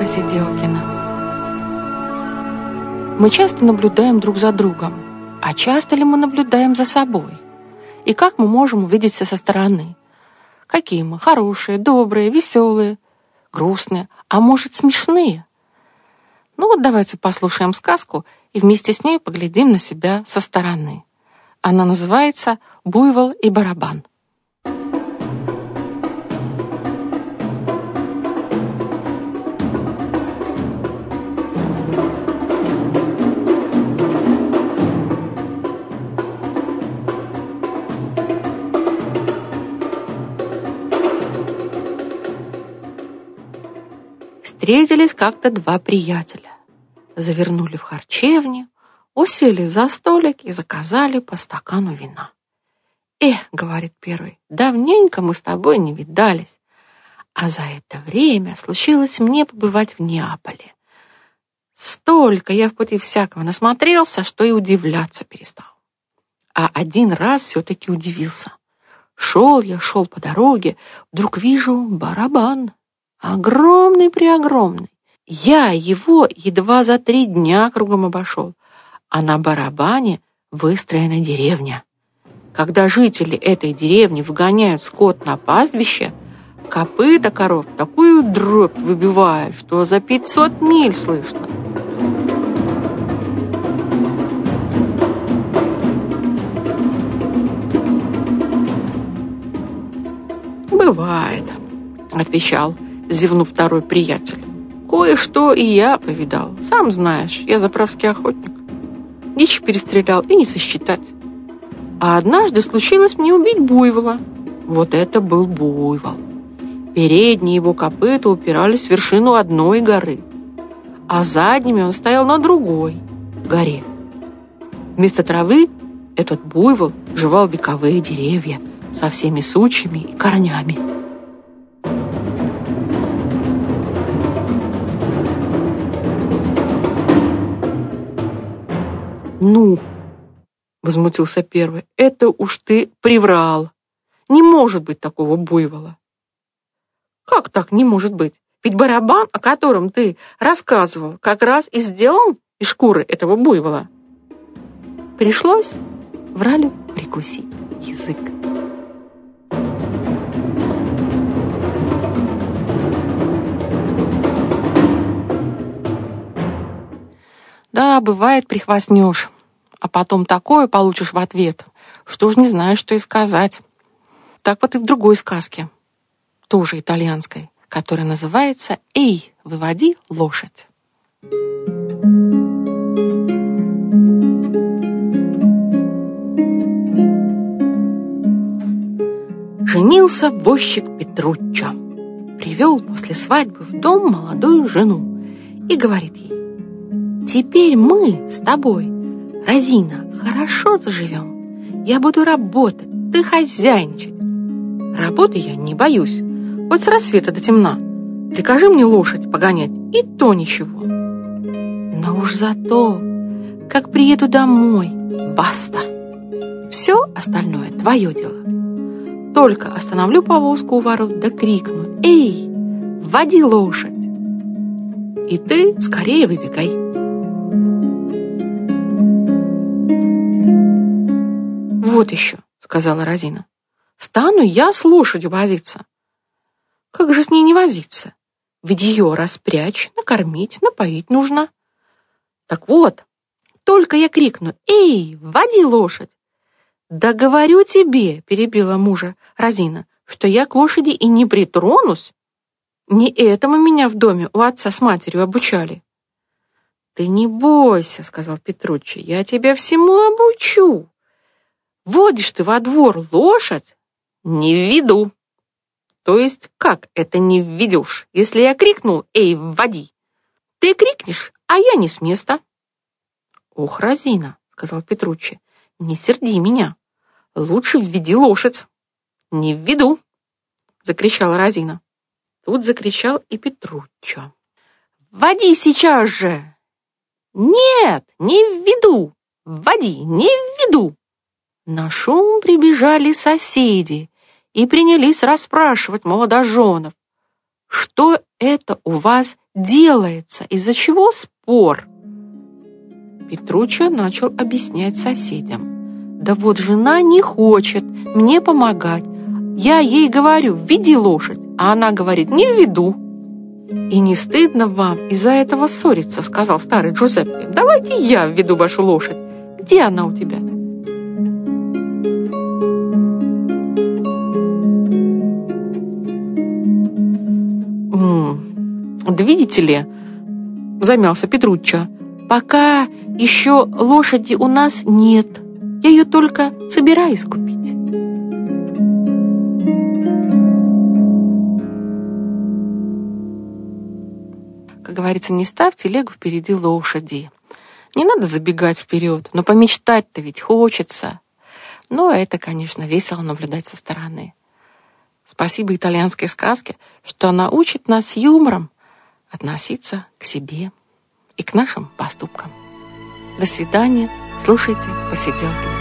Посиделкина. Мы часто наблюдаем друг за другом, а часто ли мы наблюдаем за собой? И как мы можем увидеть все со стороны? Какие мы хорошие, добрые, веселые, грустные, а может смешные? Ну вот давайте послушаем сказку и вместе с ней поглядим на себя со стороны. Она называется «Буйвол и барабан». Встретились как-то два приятеля. Завернули в харчевню, усели за столик и заказали по стакану вина. «Э, — говорит первый, — давненько мы с тобой не видались, а за это время случилось мне побывать в Неаполе. Столько я в пути всякого насмотрелся, что и удивляться перестал. А один раз все-таки удивился. Шел я, шел по дороге, вдруг вижу барабан, Огромный-преогромный. Я его едва за три дня кругом обошел, а на барабане выстроена деревня. Когда жители этой деревни выгоняют скот на пастбище, копыта коров такую дробь выбивают, что за пятьсот миль слышно. «Бывает», — отвечал зевнув второй приятель. Кое-что и я повидал. Сам знаешь, я заправский охотник. Дичь перестрелял и не сосчитать. А однажды случилось мне убить буйвола. Вот это был буйвол. Передние его копыта упирались в вершину одной горы, а задними он стоял на другой горе. Вместо травы этот буйвол жевал вековые деревья со всеми сучьями и корнями. «Ну!» — возмутился первый. «Это уж ты приврал. Не может быть такого буйвола». «Как так не может быть? Ведь барабан, о котором ты рассказывал, как раз и сделан из шкуры этого буйвола». Пришлось вралю прикусить язык. Да, бывает, прихвастнешь, а потом такое получишь в ответ, что уж не знаешь, что и сказать. Так вот и в другой сказке, тоже итальянской, которая называется «Эй, выводи лошадь». Женился возчик Петруччо. Привел после свадьбы в дом молодую жену и говорит ей, Теперь мы с тобой, Розина, хорошо заживем. Я буду работать, ты хозяйничать. Работы я не боюсь, хоть с рассвета до темна. Прикажи мне лошадь погонять, и то ничего. Но уж зато, как приеду домой, баста. Все остальное твое дело. Только остановлю повозку у ворот да крикну «Эй, вводи лошадь!» И ты скорее выбегай. «Вот еще», — сказала Розина. «Стану я с лошадью возиться». «Как же с ней не возиться? Ведь ее распрячь, накормить, напоить нужно». «Так вот, только я крикну, «Эй, води лошадь!» «Да говорю тебе», — перебила мужа Розина, «что я к лошади и не притронусь. Не этому меня в доме у отца с матерью обучали». «Ты не бойся», — сказал Петруччи, «я тебя всему обучу. Водишь ты во двор лошадь? Не введу. То есть как это не введешь, если я крикнул «Эй, вводи»? Ты крикнешь, а я не с места. Ох, Розина, сказал Петруччи, не серди меня. Лучше введи лошадь. Не введу, закричала Розина. Тут закричал и Петруччо. «Вводи сейчас же!» «Нет, не введу! Вводи, не введу!» На шум прибежали соседи и принялись расспрашивать молодоженов. что это у вас делается, из-за чего спор?» Петруччо начал объяснять соседям. «Да вот жена не хочет мне помогать. Я ей говорю, веди лошадь, а она говорит, не веду». «И не стыдно вам из-за этого ссориться», — сказал старый Джузеппе. «Давайте я введу вашу лошадь. Где она у тебя?» «Да видите ли», — замялся Петруччо, «пока еще лошади у нас нет. Я ее только собираюсь купить». Как говорится, не ставь телегу впереди лошади. Не надо забегать вперед, но помечтать-то ведь хочется. Но это, конечно, весело наблюдать со стороны. Спасибо итальянской сказке, что она учит нас юмором относиться к себе и к нашим поступкам. До свидания. Слушайте Посиделкина.